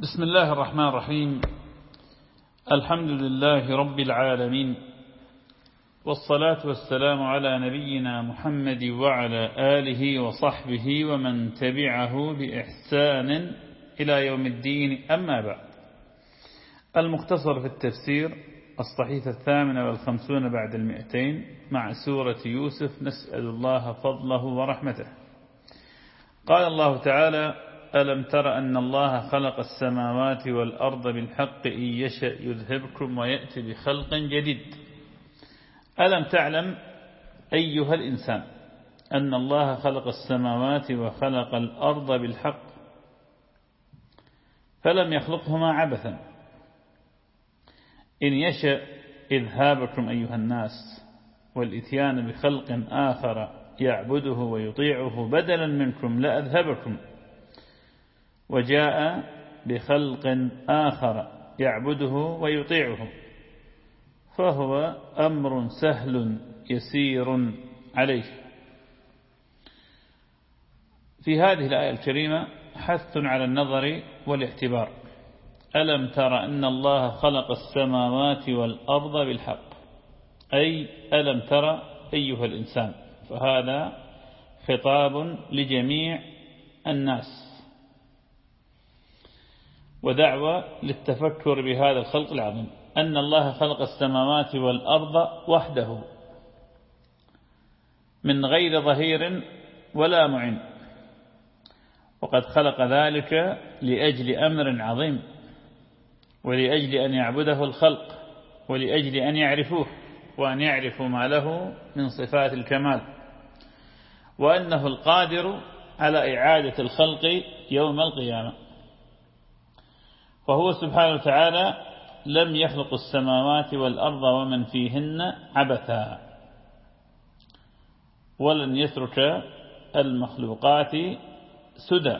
بسم الله الرحمن الرحيم. الحمد لله رب العالمين. والصلاة والسلام على نبينا محمد وعلى آله وصحبه ومن تبعه بإحسان إلى يوم الدين. أما بعد. المختصر في التفسير الصحيفة الثامنة والخمسون بعد المئتين مع سورة يوسف نسأل الله فضله ورحمته. قال الله تعالى ألم تر أن الله خلق السماوات والأرض بالحق إن يشأ يذهبكم ويأتي بخلق جديد. ألم تعلم أيها الإنسان أن الله خلق السماوات وخلق الأرض بالحق؟ فلم يخلقهما عبثا. إن يشأ إذهابكم أيها الناس والإتيان بخلق آخر يعبده ويطيعه بدلا منكم لأذهبكم. وجاء بخلق آخر يعبده ويطيعه. فهو أمر سهل يسير عليه. في هذه الآية الكريمة حث على النظر والاعتبار. ألم تر أن الله خلق السماوات والأرض بالحق؟ أي ألم تر أيها الإنسان؟ فهذا خطاب لجميع الناس. ودعوة للتفكر بهذا الخلق العظيم. أن الله خلق السماوات والأرض وحده. من غير ظهير ولا معين. وقد خلق ذلك لأجل أمر عظيم. ولأجل أن يعبده الخلق. ولأجل أن يعرفوه. وأن يعرفوا ما له من صفات الكمال. وأنه القادر على إعادة الخلق يوم القيامة. فهو سبحانه وتعالى لم يخلق السماوات والأرض ومن فيهن عبثا ولن يترك المخلوقات سدى.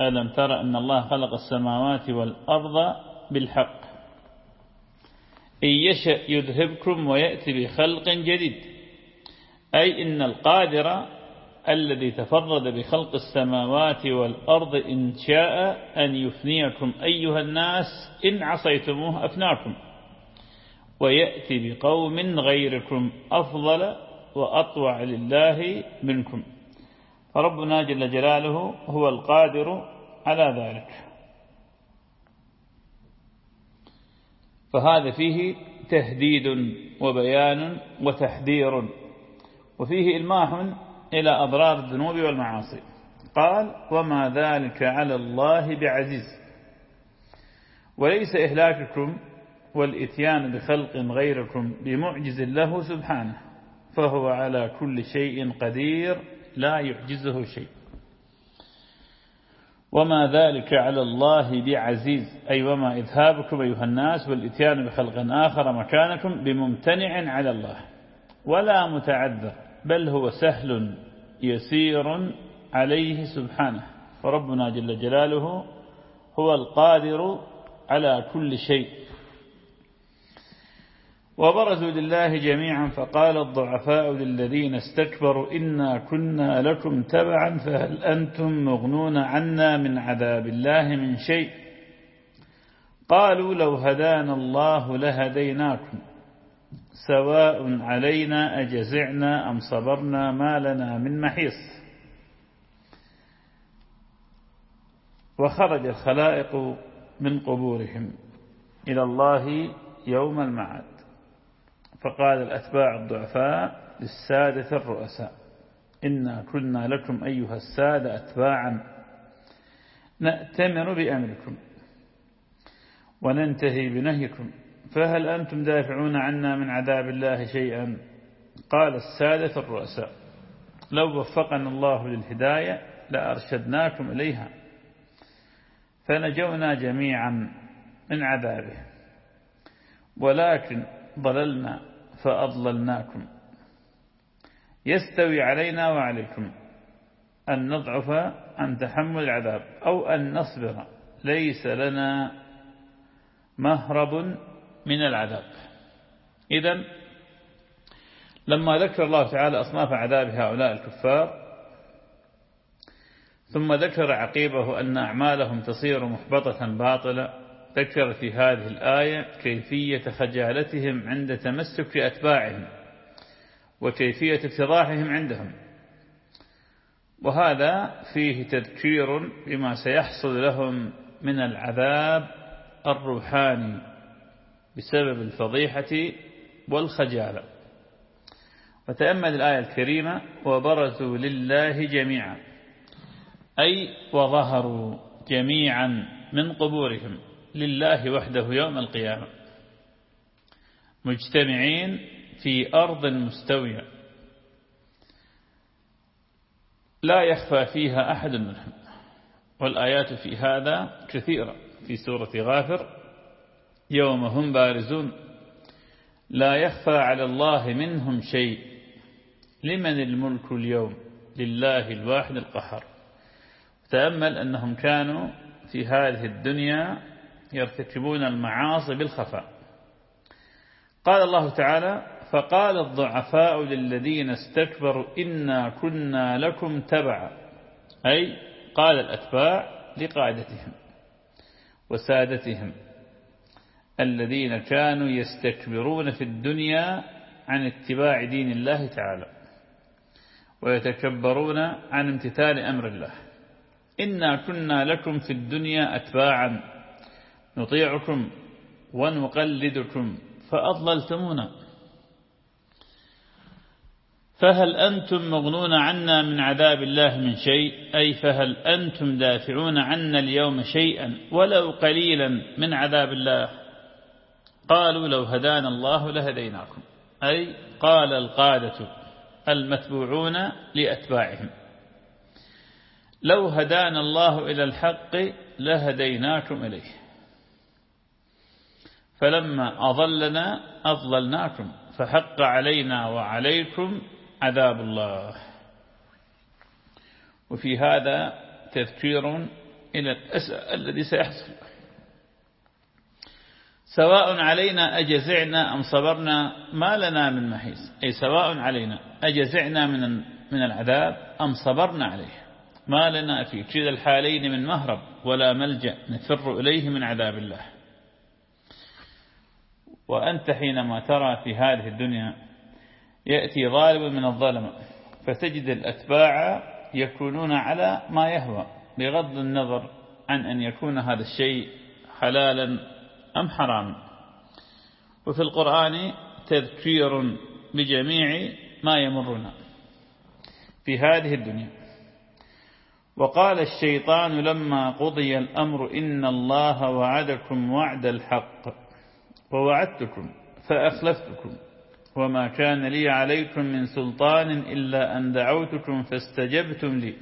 ألم تر أن الله خلق السماوات والأرض بالحق؟ إن يشأ يذهبكم ويأتي بخلق جديد أي إن القادر الذي تفرد بخلق السماوات والأرض إن شاء أن يفنيكم أيها الناس إن عصيتموه أفناكم. ويأتي بقوم غيركم أفضل وأطوع لله منكم. فربنا جل جلاله هو القادر على ذلك. فهذا فيه تهديد وبيان وتحذير. وفيه إلماح إلى أضرار الذنوب والمعاصي. قال وما ذلك على الله بعزيز. وليس إهلاككم والإتيان بخلق غيركم بمعجز له سبحانه فهو على كل شيء قدير لا يعجزه شيء. وما ذلك على الله بعزيز. أي وما إذهابكم أيها الناس والإتيان بخلق آخر مكانكم بممتنع على الله ولا متعذر. بل هو سهل يسير عليه سبحانه. فربنا جل جلاله هو القادر على كل شيء. وبرزوا لله جميعا فقال الضعفاء للذين استكبروا إنا كنا لكم تبعا فهل أنتم مغنون عنا من عذاب الله من شيء؟ قالوا لو هدانا الله لهديناكم. سواء علينا أجزعنا أم صبرنا ما لنا من محيص. وخرج الخلائق من قبورهم إلى الله يوم المعاد. فقال الأتباع الضعفاء للسادة الرؤساء إنا كنا لكم أيها السادة أتباعا. نأتمر بأمركم وننتهي بنهيكم. فهل أنتم دافعون عنا من عذاب الله شيئا؟ قال السادة الرؤساء لو وفقنا الله للهداية لأرشدناكم إليها فنجونا جميعا من عذابه ولكن ضللنا فأضللناكم. يستوي علينا وعليكم أن نضعف عن تحمل العذاب أو أن نصبر ليس لنا مهرب من العذاب. إذا لما ذكر الله تعالى أصناف عذاب هؤلاء الكفار ثم ذكر عقيبه أن أعمالهم تصير محبطة باطلة ذكر في هذه الآية كيفية خجالتهم عند تمسك أتباعهم وكيفية اتضاحهم عندهم. وهذا فيه تذكير بما سيحصل لهم من العذاب الروحاني. بسبب الفضيحة والخجالة. وتأمل الآية الكريمة وبرزوا لله جميعا. أي وظهروا جميعا من قبورهم لله وحده يوم القيامة. مجتمعين في أرض مستوية. لا يخفى فيها أحد منهم. والآيات في هذا كثيرة. في سورة غافر يوم هم بارزون. لا يخفى على الله منهم شيء. لمن الملك اليوم؟ لله الواحد القهار. تأمل أنهم كانوا في هذه الدنيا يرتكبون المعاصي بالخفاء. قال الله تعالى فقال الضعفاء للذين استكبروا إنا كنا لكم تبعا. أي قال الأتباع لقادتهم وسادتهم. الذين كانوا يستكبرون في الدنيا عن اتباع دين الله تعالى ويتكبرون عن امتثال أمر الله. إنا كنا لكم في الدنيا أتباعا نطيعكم ونقلدكم فأضللتمونا. فهل أنتم مغنون عنا من عذاب الله من شيء؟ أي فهل أنتم دافعون عنا اليوم شيئا ولو قليلا من عذاب الله؟ قالوا لو هدانا الله لهديناكم. أي قال القادة المتبوعون لأتباعهم. لو هدانا الله إلى الحق لهديناكم إليه. فلما أضلنا أضللناكم. فحق علينا وعليكم عذاب الله. وفي هذا تذكير إلى الأسى الذي سيحصل. سواء علينا أجزعنا أم صبرنا ما لنا من محيص. أي سواء علينا أجزعنا من من العذاب أم صبرنا عليه. ما لنا في كلا الحالين من مهرب ولا ملجأ نفر إليه من عذاب الله. وأنت حينما ترى في هذه الدنيا يأتي ظالم من الظلمة فتجد الأتباع يكونون على ما يهوى بغض النظر عن أن يكون هذا الشيء حلالا أم حراما وفي القرآن تذكير بجميع ما يمرنا في هذه الدنيا. وقال الشيطان لما قضي الأمر إن الله وعدكم وعد الحق ووعدتكم فأخلفتكم وما كان لي عليكم من سلطان إلا أن دعوتكم فاستجبتم لي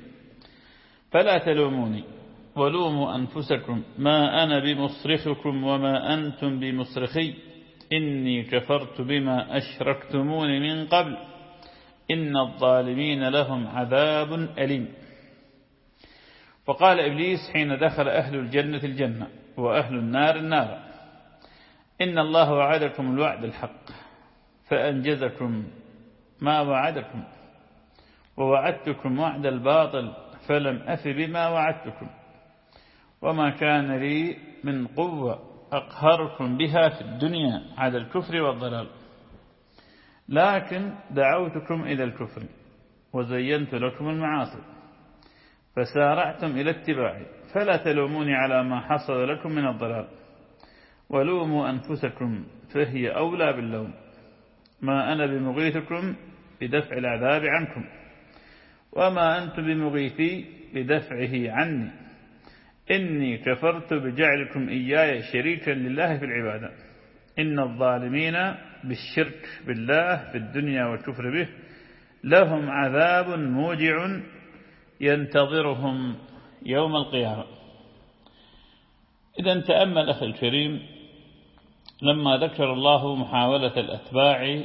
فلا تلوموني. ولوموا أنفسكم. ما أنا بمصرخكم وما أنتم بمصرخي. إني كفرت بما أشركتمون من قبل. إن الظالمين لهم عذاب أليم. وقال إبليس حين دخل أهل الجنة الجنة وأهل النار النار. إن الله وعدكم الوعد الحق. فأنجزكم ما وعدكم. ووعدتكم وعد الباطل. فلم أف بما وعدتكم. وما كان لي من قوة أقهركم بها في الدنيا على الكفر والضلال. لكن دعوتكم إلى الكفر وزينت لكم المعاصي فسارعتم إلى اتباعي فلا تلوموني على ما حصل لكم من الضلال. ولوموا أنفسكم فهي أولى باللوم. ما أنا بمغيثكم بدفع العذاب عنكم وما أنتم بمغيثي بدفعه عني. إني كفرت بجعلكم إياي شريكا لله في العبادة. إن الظالمين بالشرك بالله في الدنيا والكفر به لهم عذاب موجع ينتظرهم يوم القيامة. إذا تأمل أخي الكريم لما ذكر الله محاولة الأتباع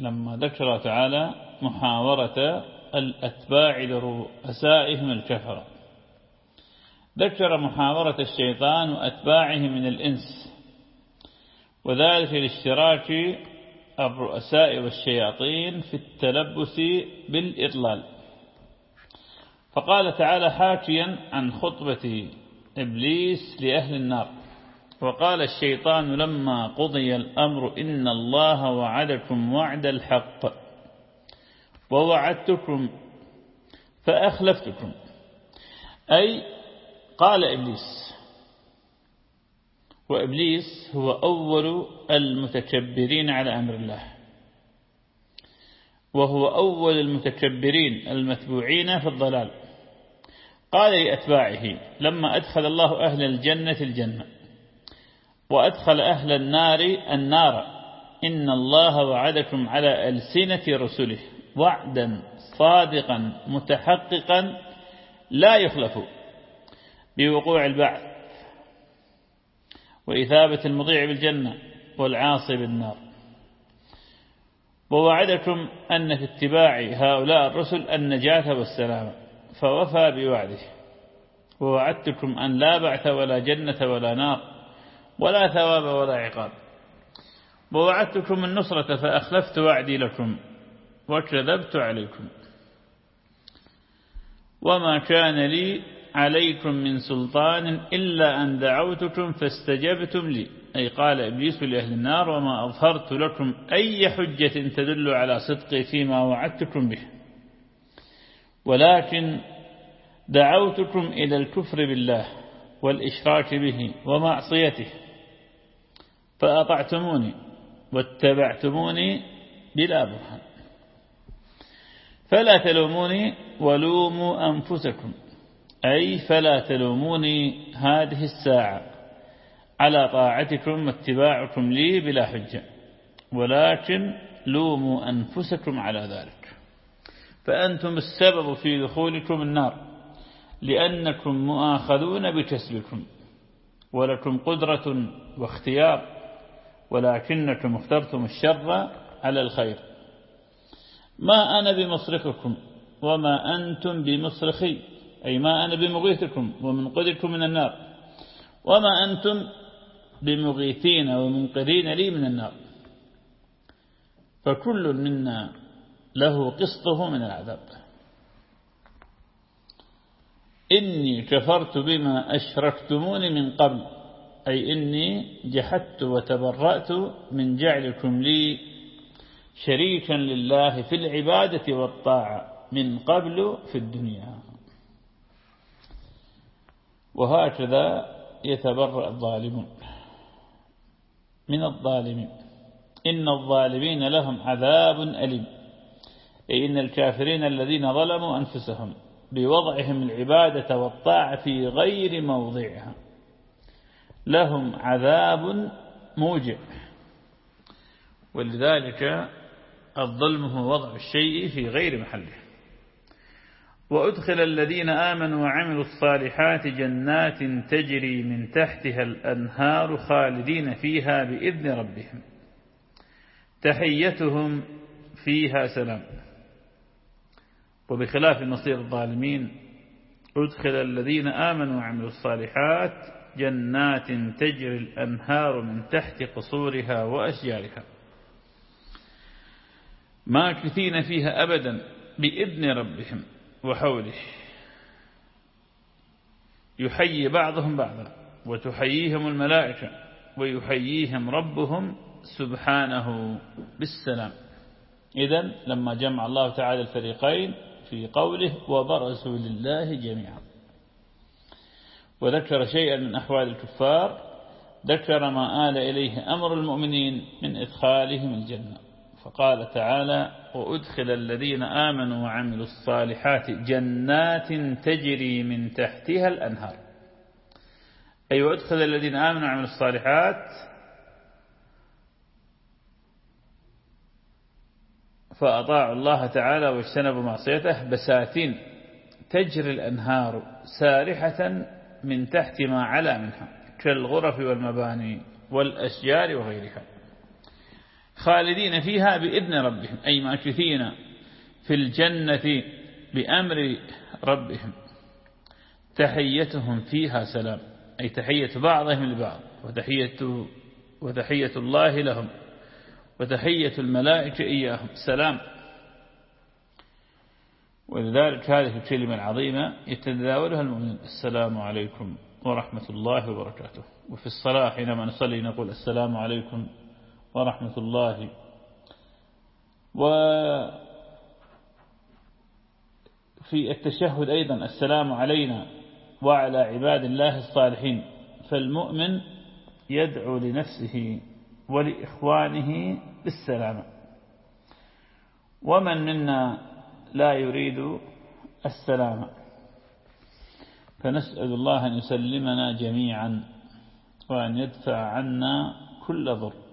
لما ذكر تعالى محاورة الأتباع لرؤسائهم الكفرة. ذكر محاورة الشيطان وأتباعه من الإنس وذلك لاشتراك الرؤساء والشياطين في التلبس بالإضلال. فقال تعالى حاكيا عن خطبة إبليس لأهل النار وقال الشيطان لما قضي الأمر إن الله وعدكم وعد الحق ووعدتكم فأخلفتكم أي قال إبليس. وإبليس هو أول المتكبرين على أمر الله. وهو أول المتكبرين المتبوعين في الضلال. قال لأتباعه لما أدخل الله أهل الجنة الجنة وأدخل أهل النار النار إن الله وعدكم على ألسنة رسله وعدا صادقا متحققا لا يخلف بوقوع البعث وإثابة المضيع بالجنة والعاصي بالنار. ووعدكم أن في اتباع هؤلاء الرسل النجاة والسلامة فوفى بوعده. ووعدتكم أن لا بعث ولا جنة ولا نار ولا ثواب ولا عقاب. ووعدتكم النصرة فأخلفت وعدي لكم وكذبت عليكم. وما كان لي عليكم من سلطان إلا أن دعوتكم فاستجبتم لي. أي قال إبليس لأهل النار وما أظهرت لكم أي حجة تدل على صدقي فيما وعدتكم به. ولكن دعوتكم إلى الكفر بالله والإشراك به ومعصيته. فأطعتموني واتبعتموني بلا برهان. فلا تلوموني ولوموا أنفسكم. أي فلا تلوموني هذه الساعة. على طاعتكم واتباعكم لي بلا حجة. ولكن لوموا أنفسكم على ذلك. فأنتم السبب في دخولكم النار. لأنكم مؤاخذون بكسبكم. ولكم قدرة واختيار. ولكنكم اخترتم الشر على الخير. ما أنا بمصرخكم. وما أنتم بمصرخي. أي ما أنا بمغيثكم ومنقذكم من النار. وما أنتم بمغيثين ومنقذين لي من النار. فكل منا له قسطه من العذاب. إني كفرت بما أشركتموني من قبل. أي إني جحدت وتبرأت من جعلكم لي شريكا لله في العبادة والطاعة من قبل في الدنيا. وهكذا يتبرأ الظالمون من الظالمين. إن الظالمين لهم عذاب أليم. أي إن الكافرين الذين ظلموا أنفسهم بوضعهم العبادة والطاعة في غير موضعها لهم عذاب موجع. ولذلك الظلم هو وضع الشيء في غير محله. وأدخل الذين آمنوا وعملوا الصالحات جنات تجري من تحتها الأنهار خالدين فيها بإذن ربهم. تحيتهم فيها سلام. وبخلاف نصير الظالمين أدخل الذين آمنوا وعملوا الصالحات جنات تجري الأنهار من تحت قصورها وأشجارها. ماكثين فيها أبدا بإذن ربهم. وحوله. يحيي بعضهم بعضا وتحييهم الملائكة ويحييهم ربهم سبحانه بالسلام. إذا لما جمع الله تعالى الفريقين في قوله وبرزوا لله جميعا. وذكر شيئا من أحوال الكفار ذكر ما آل إليه أمر المؤمنين من إدخالهم الجنة. فقال تعالى وأدخل الذين آمنوا وعملوا الصالحات جنات تجري من تحتها الأنهار. أي وأدخل الذين آمنوا وعملوا الصالحات فأطاعوا الله تعالى واجتنبوا معصيته بساتين تجري الأنهار سارحة من تحت ما علا منها كالغرف والمباني والأشجار وغيرها. خالدين فيها بإذن ربهم أي ماكثين في الجنة بأمر ربهم. تحيتهم فيها سلام أي تحية بعضهم لبعض وتحية, وتحية الله لهم وتحية الملائكة إياهم. سلام. ولذلك هذه الكلمة العظيمة يتداولها المؤمنين السلام عليكم ورحمة الله وبركاته. وفي الصلاة حينما نصلي نقول السلام عليكم ورحمة الله. وفي التشهد أيضا السلام علينا وعلى عباد الله الصالحين. فالمؤمن يدعو لنفسه ولإخوانه بالسلامة. ومن منا لا يريد السلامة؟ فنسأل الله أن يسلمنا جميعا وأن يدفع عنا كل ضر.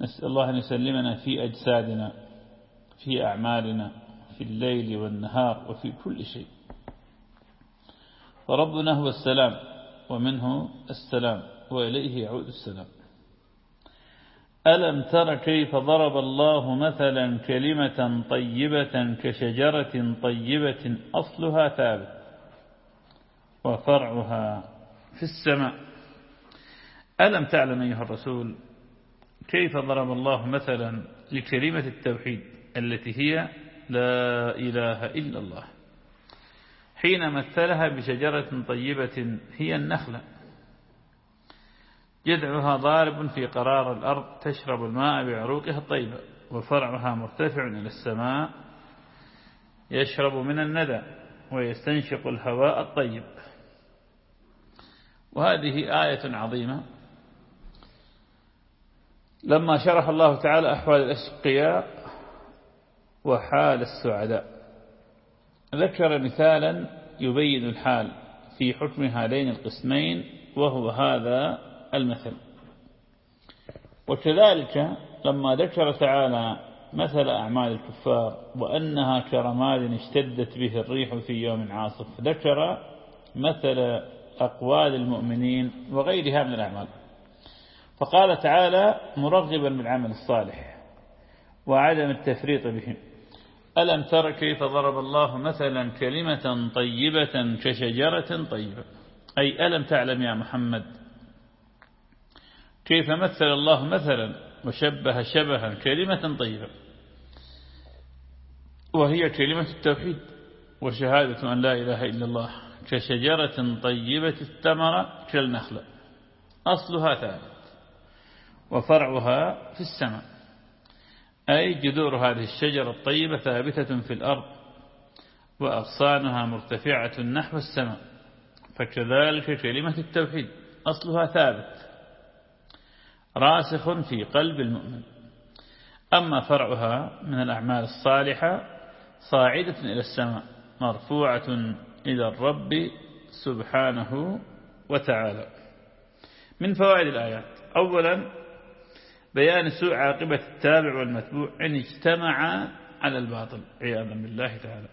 نسأل الله أن يسلمنا في أجسادنا في أعمالنا في الليل والنهار وفي كل شيء. فربنا هو السلام ومنه السلام وإليه يعود السلام. ألم تر كيف ضرب الله مثلا كلمة طيبة كشجرة طيبة أصلها ثابت وفرعها في السماء. ألم تعلم أيها الرسول كيف ضرب الله مثلا لكلمة التوحيد التي هي لا إله إلا الله؟ حين مثلها بشجرة طيبة هي النخلة. جذعها ضارب في قرار الأرض تشرب الماء بعروقها الطيبة وفرعها مرتفع إلى السماء يشرب من الندى ويستنشق الهواء الطيب. وهذه آية عظيمة لما شرح الله تعالى أحوال الأشقياء وحال السعداء. ذكر مثالا يبين الحال في حكم هذين القسمين وهو هذا المثل. وكذلك لما ذكر تعالى مثل أعمال الكفار وأنها كرماد اشتدت به الريح في يوم عاصف ذكر مثل أقوال المؤمنين وغيرها من الأعمال. فقال تعالى مرغبا بالعمل الصالح وعدم التفريط به. ألم تر كيف ضرب الله مثلا كلمة طيبة كشجرة طيبة؟ أي ألم تعلم يا محمد كيف مثل الله مثلا وشبه شبها كلمة طيبة؟ وهي كلمة التوحيد وشهادة أن لا إله إلا الله كشجرة طيبة الثمرة كالنخلة. أصلها ثابت وفرعها في السماء. أي جذور هذه الشجرة الطيبة ثابتة في الأرض وأغصانها مرتفعة نحو السماء. فكذلك كلمة التوحيد أصلها ثابت. راسخ في قلب المؤمن. أما فرعها من الأعمال الصالحة صاعدة إلى السماء مرفوعة إلى الرب سبحانه وتعالى. من فوائد الآيات. أولا بيان سوء عاقبة التابع والمتبوع إن اجتمع على الباطل عياذا بالله تعالى.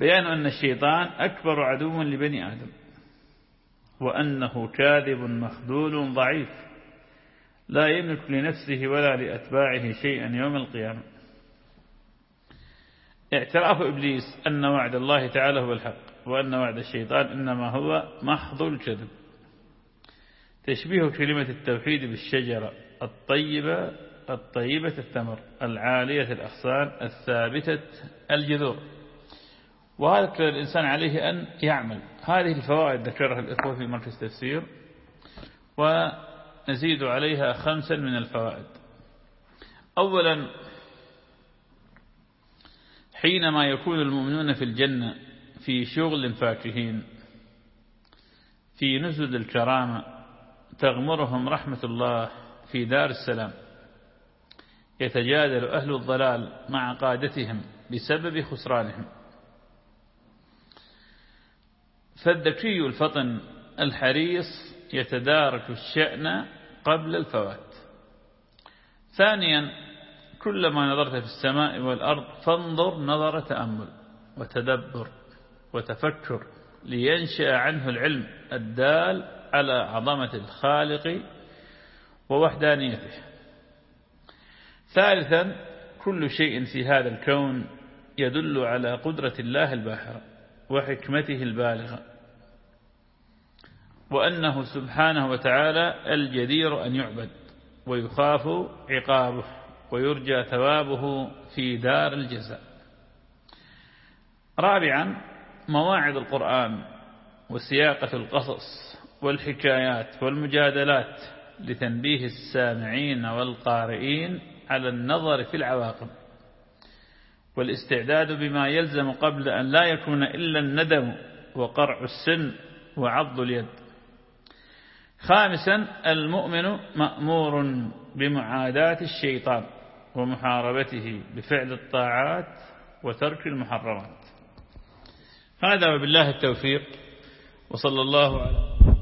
بيان أن الشيطان أكبر عدو لبني آدم وأنه كاذب مخذول ضعيف لا يملك لنفسه ولا لأتباعه شيئا يوم القيامة. اعتراف إبليس أن وعد الله تعالى هو الحق وأن وعد الشيطان إنما هو محض الكذب تشبيه كلمة التوحيد بالشجرة الطيبة الطيبة الثمر العالية الأغصان الثابتة الجذور. وهذا الإنسان عليه أن يعمل. هذه الفوائد ذكرها الإخوة في مركز تفسير ونزيد عليها خمسا من الفوائد. أولا حينما يكون المؤمنون في الجنة في شغل فاكهين في نزل الكرامة تغمرهم رحمة الله في دار السلام. يتجادل أهل الضلال مع قادتهم بسبب خسرانهم. فالذكي الفطن الحريص يتدارك الشأن قبل الفوات. ثانيا كلما نظرت في السماء والأرض فانظر نظر تأمل وتدبر وتفكر لينشأ عنه العلم الدال على عظمة الخالق ووحدانيته. ثالثا كل شيء في هذا الكون يدل على قدرة الله الباحرة وحكمته البالغة وأنه سبحانه وتعالى الجدير أن يعبد ويخاف عقابه ويرجى ثوابه في دار الجزاء. رابعا مواعظ القرآن وسياقة القصص والحكايات والمجادلات لتنبيه السامعين والقارئين على النظر في العواقب. والاستعداد بما يلزم قبل أن لا يكون إلا الندم وقرع السن وعض اليد. خامسا المؤمن مأمور بمعاداة الشيطان ومحاربته بفعل الطاعات وترك المحرمات. هذا وبالله التوفيق وصلى الله على